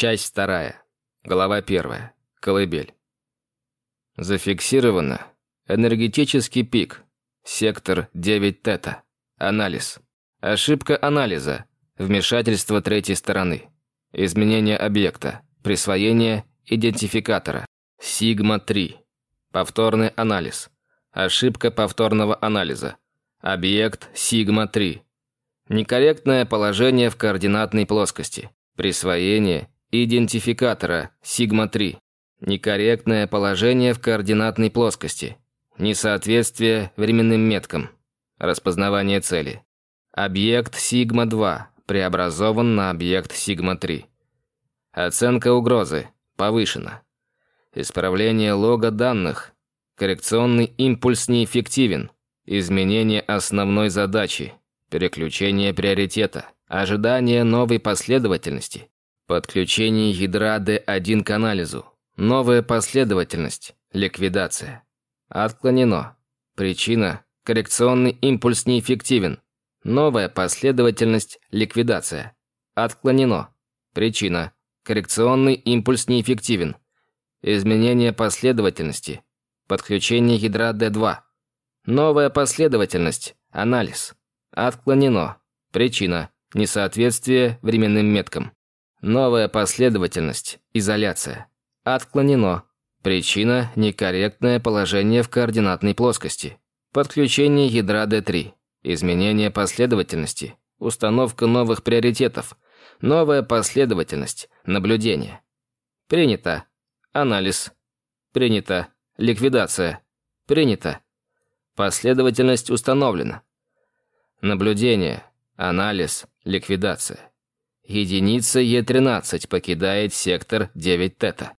Часть вторая. Глава первая. Колыбель. Зафиксировано. Энергетический пик. Сектор 9 тета. Анализ. Ошибка анализа. Вмешательство третьей стороны. Изменение объекта. Присвоение идентификатора. Сигма-3. Повторный анализ. Ошибка повторного анализа. Объект Сигма-3. Некорректное положение в координатной плоскости. Присвоение идентификатора Сигма-3. Некорректное положение в координатной плоскости. Несоответствие временным меткам. Распознавание цели. Объект Сигма-2 преобразован на объект Сигма-3. Оценка угрозы повышена. Исправление лога данных. Коррекционный импульс неэффективен. Изменение основной задачи. Переключение приоритета. Ожидание новой последовательности. Подключение ядра D1 к анализу. Новая последовательность. Ликвидация. Отклонено. Причина. Коррекционный импульс неэффективен. Новая последовательность. Ликвидация. Отклонено. Причина. Коррекционный импульс неэффективен. Изменение последовательности. Подключение ядра D2. Новая последовательность. Анализ. Отклонено. Причина. Несоответствие временным меткам. Новая последовательность. Изоляция. Отклонено. Причина – некорректное положение в координатной плоскости. Подключение ядра D3. Изменение последовательности. Установка новых приоритетов. Новая последовательность. Наблюдение. Принято. Анализ. Принято. Ликвидация. Принято. Последовательность установлена. Наблюдение. Анализ. Ликвидация. Единица Е13 покидает сектор 9 тета.